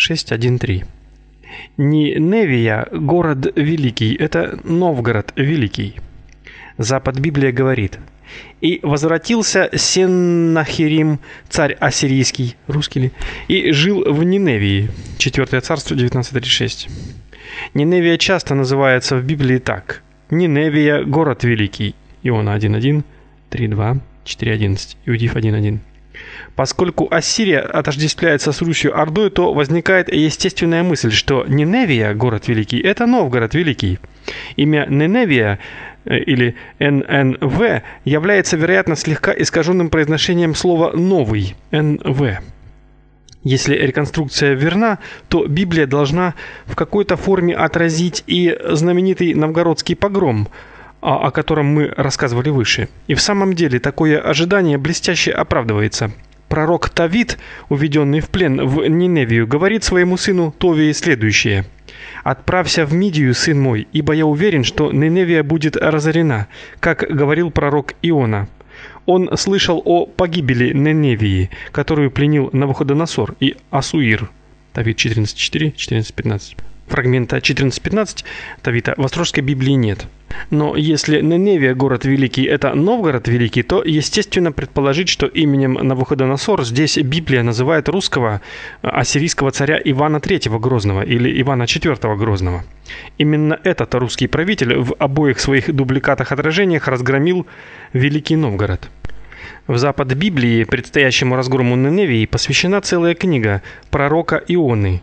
6.1.3 Ниневия – город великий, это Новгород великий. Запад Библия говорит – и возвратился Сеннахирим, царь ассирийский, русский ли, и жил в Ниневии. Четвертое царство 1936. Ниневия часто называется в Библии так: Ниневия город великий. Иона 1:1, 3:2, 4:11, Иудеев 1:1. Поскольку Ассирия отождествляется с Русью Ордой, то возникает естественная мысль, что Ниневия, город великий, это Новгород великий. Имя Ниневия Э, или ННВ является, вероятно, слегка искаженным произношением слова новый НВ. Если реконструкция верна, то Библия должна в какой-то форме отразить и знаменитый новгородский погром, о, о котором мы рассказывали выше. И в самом деле такое ожидание блестяще оправдывается. Пророк Тавид, уведенный в плен в Ниневию, говорит своему сыну Товии следующее: Отправься в Мидию, сын мой, ибо я уверен, что Ниневия будет разорена, как говорил пророк Иона. Он слышал о погибели Ниневии, которую пленил Навуходоносор и Асуир. Давид 14:4, 14:15 фрагмента 14-15 Тавита в Острожской Библии нет. Но если Ниневия город великий это Новгород великий, то естественно предположить, что именем Навуходоносор здесь Библия называет русского э, ассирийского царя Ивана III Грозного или Ивана IV Грозного. Именно этот русский правитель в обоих своих дубликатах отражениях разгромил Великий Новгород. В Запад Библии предстоящему разгрому Ниневии посвящена целая книга пророка Ионы.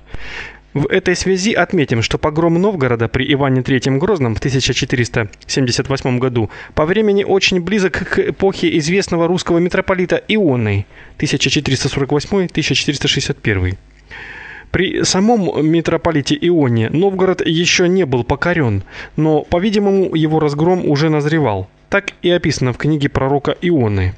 В этой связи отметим, что погром Новгорода при Иване III Грозном в 1478 году по времени очень близок к эпохе известного русского митрополита Ионы 1448-1461. При самом митрополите Ионе Новгород еще не был покорен, но, по-видимому, его разгром уже назревал. Так и описано в книге пророка Ионы.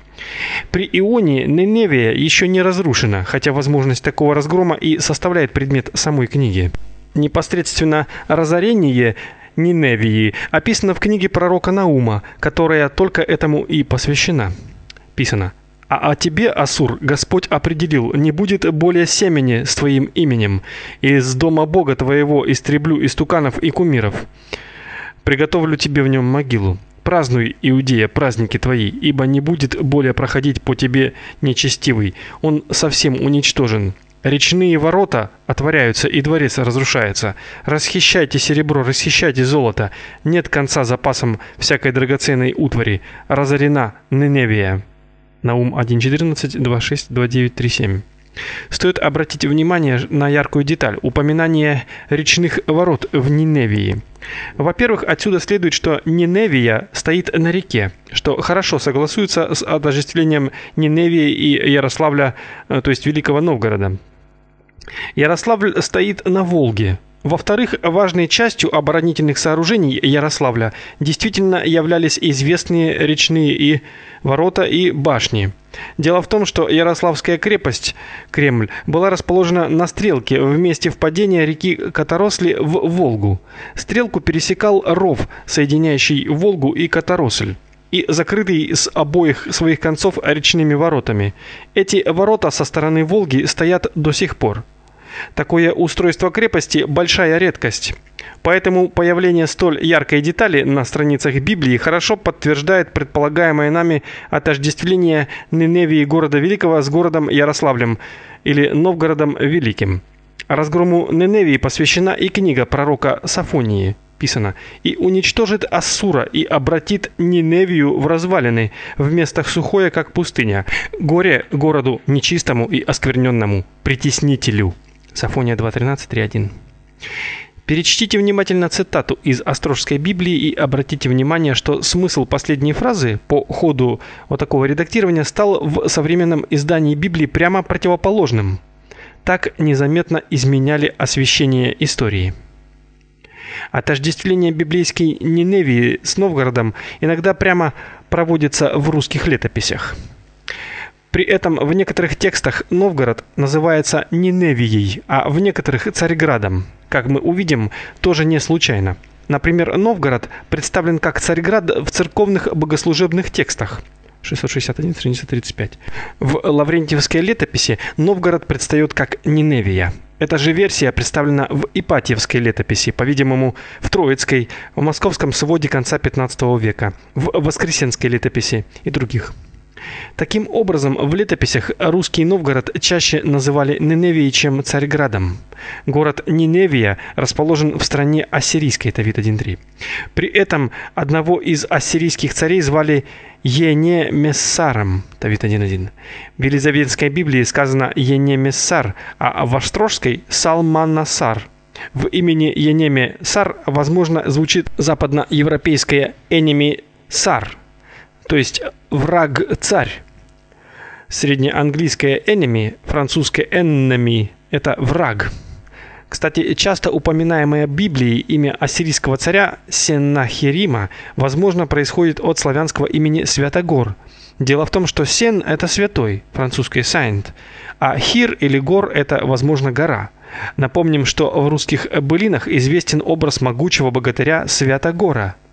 При Ионе Ниневия еще не разрушена, хотя возможность такого разгрома и составляет предмет самой книги. Непосредственно разорение Ниневии описано в книге пророка Наума, которая только этому и посвящена. Писано: а о тебе, Асур, Господь определил: не будет более семени с твоим именем, и из дома Бога твоего истреблю истуканов и кумиров. Приготовлю тебе в нем могилу. Празднуй, Иудея, праздники твои, ибо не будет более проходить по тебе нечестивый. Он совсем уничтожен. Речные ворота отворяются, и дворец разрушается. Расхищайте серебро, расхищайте золото. Нет конца запасам всякой драгоценной утвари. Разорена Ниневия. Наум 1:14, 2:6, 2:9, 3:7. Стоит обратить внимание на яркую деталь упоминание речных ворот в Ниневии. Во-первых, отсюда следует, что Ниневия стоит на реке, что хорошо согласуется с отождествлением Ниневии и Ярославля, э, то есть Великого Новгорода. Ярославль стоит на Волге, во-вторых, важной частью оборонительных сооружений Ярославля действительно являлись известные речные и ворота и башни. Дело в том, что Ярославская крепость, Кремль, была расположена на стрелке в месте впадения реки Катаросли в Волгу. Стрелку пересекал ров, соединяющий Волгу и Катаросль и закрытый с обоих своих концов речными воротами. Эти ворота со стороны Волги стоят до сих пор. Такое устройство крепости большая редкость. Поэтому появление столь яркой детали на страницах Библии хорошо подтверждает предполагаемое нами отождествление Ниневии города Великого с городом Ярославлем или Новгородом Великим. Разгрому Ниневии посвящена и книга пророка Сафонии писано: "И уничтожит Ассура и обратит Ниневию в развалины, в местах сухое, как пустыня. Горе городу нечистому и оскверненному, притеснителю". Сафония 2.13.3.1. Перечтите внимательно цитату из Острожской Библии и обратите внимание, что смысл последней фразы по ходу вот такого редактирования стал в современном издании Библии прямо противоположным. Так незаметно изменяли освещение истории. Отождествление библейской Ниневии с Новгородом иногда прямо проводится в русских летописях. При этом в некоторых текстах Новгород называется Ниневией, а в некоторых Царьградом. Как мы увидим, тоже не случайно. Например, Новгород представлен как Царьград в церковных богослужебных текстах. 661, страница 35. В Лаврентьевской летописи Новгород предстает как Ниневия. Эта же версия представлена в Ипатьевской летописи, по-видимому, в Троицкой, в Московском своде конца XV века, в Воскресенской летописи и других. Таким образом, в летописях русский Новгород чаще называли Ниневией, чем Царьградом. Город Ниневия расположен в стране ассирийской, Тавит 1.3. При этом одного из ассирийских царей звали Енемессаром, Тавит 1.1. В Елизаветской Библии сказано Енемессар, а в Острожской Салманасар. В имени Енеме Сар, возможно, звучит западноевропейское Энеми Сар – то есть враг-царь. Среднеанглийское enemy, французское enemy это враг. Кстати, часто упоминаемое в Библии имя ассирийского царя Сеннахерима, возможно, происходит от славянского имени Святогор. Дело в том, что Сен это святой, французский saint, а Хир или Гор это, возможно, гора. Напомним, что в русских былинах известен образ могучего богатыря Святогора –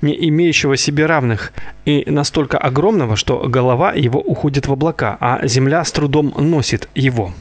не имеющего себе равных, и настолько огромного, что голова его уходит в облака, а земля с трудом носит его.